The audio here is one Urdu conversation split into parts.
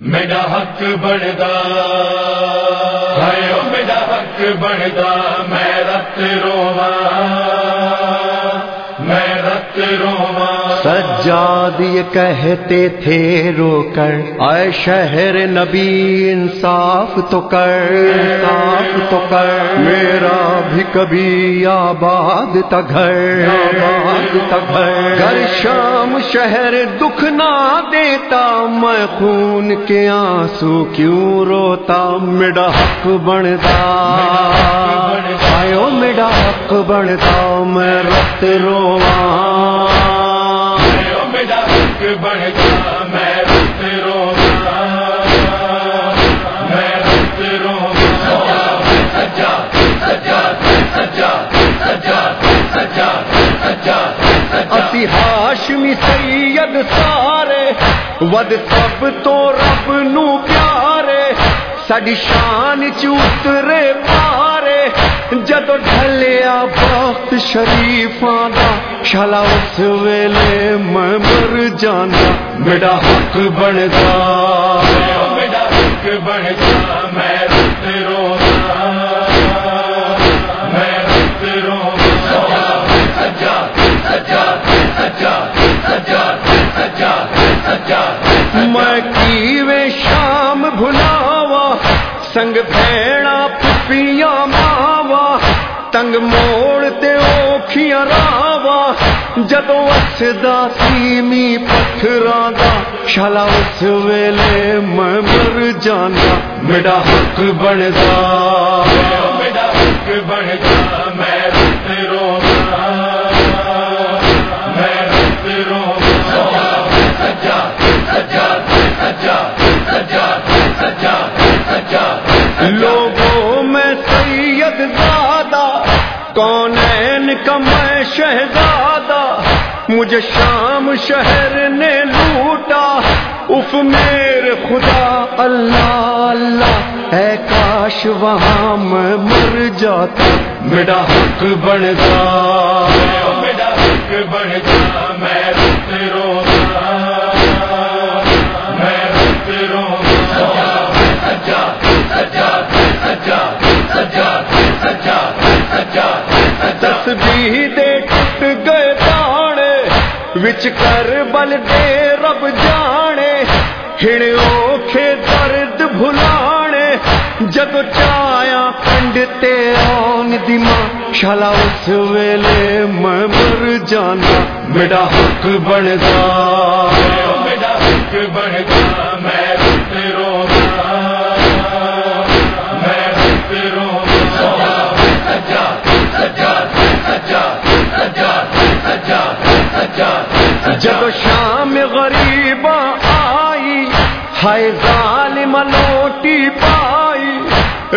میرا حق بڑھتا ہے میرا حق بڑھتا میں رت رواں سجاد یہ کہتے تھے رو کر۔ اے شہر نبی، انصاف تو کر۔ انصاف تو کر۔ میرا بھی کبھی آباد تا گھر آباد تا گھر گھر شام شہر دکھ نہ دیتا۔ میں خون کے آنسو کیوں روتا؟ میرا حق بنتا۔ آئو میرا حق بنتا۔ میں رت رواں۔ میرا بڑھتا میں رت روا میں رت روا سجا سجا سجا سجا سجا سجا اسی ہاشمی سید سارے ود سب تو رب نو پیارے۔ ساڈی شان چوترے پارے جدو ڈھلیا وقت شریفاں شالا اس ویلے میں مر جانا میرا حق بنتا میرا حق میں رت میں رت سجا سجا سجا سجا سجا سجا میں کیویں شام بھلاوا سنگ بھیڑا پپیاں ماوا تنگ موڑ تے اوکھیاں راوا جدو اسدا سیمی پتھراں شالا اس ویلے میں مر جانا میرا حق بنتا میرا حق بڑھتا میں کون کا میں شہزادہ؟ مجھے شام شہر نے لوٹا۔ اف میرے خدا، اللہ اللہ۔ اے کاش وہاں میں مر جاتا۔ میرا حق بنتا میرا حق بڑھتا میں دس ٹوٹ گئے دانے وچ کر بل دے رب جانے ہن اوکھے درد بھلانے جدو چایا کنڈ تے آن دی ماں شالا اس ویلے میں مر جانا میرا حق بنتا میرا حق بڑھتا میں رت جب شام غریب آئی، ہائے ظالم لوٹی پائی،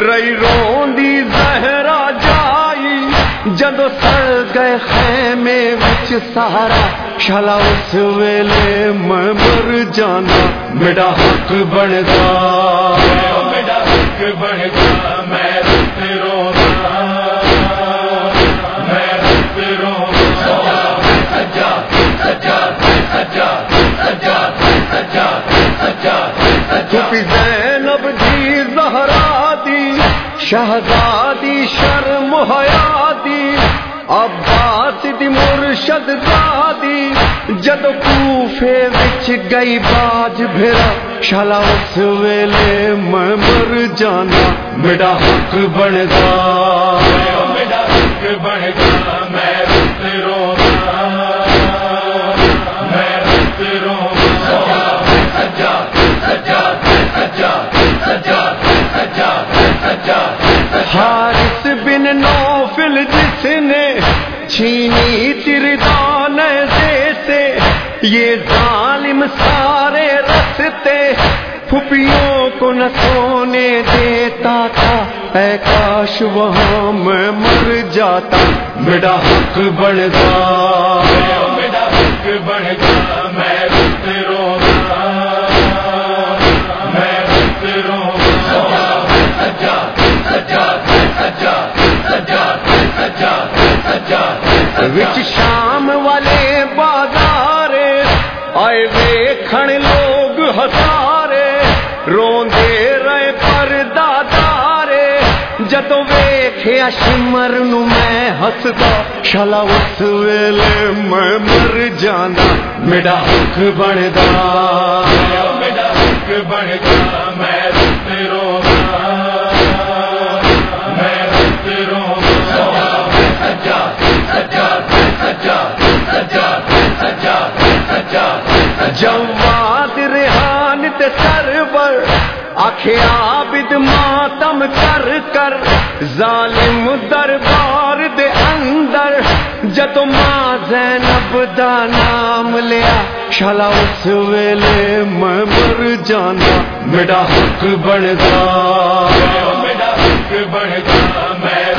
رئی روندی زہرا جائی جدو سڑ گئے خیمے وچ سارا شالا اس ویلے میں مر جانا میرا حق بنتا میرا حق بڑھتا سجا زینب دی زہرا دی، شہزادی شرم حیا دی، عباس دی مرشد دادی جد کوفے وچ گئی باج بھرا، شالا اس ویلے میں مر جانا میرا حق بنتا میرا حق بڑھتا حارث بن نوفل جس نے چھینی تردان سے، یہ ظالم سارے رستے پھپھیوں کو نہ سونے دیتا تھا۔ اے کاش وہاں میں مر جاتا میرا حق بنتا میرا حق بڑھتا میں وچ شام والے بازارے، آئے ویکھن لوگ ہسارے، روندے رہے پر دادارے جدو ویخیا شمر نو میں ہسدا شلا اس ویلے میں مر جانا میرا حق بندا۔ میرا حق بنتا آخیا عابد ماتم کر کر ظالم دربار دے اندر جدو ماں زینب دا نام لیا۔ شالا اس ویلے میں مر جانا میرا حق بندا میرا حق بنتا میں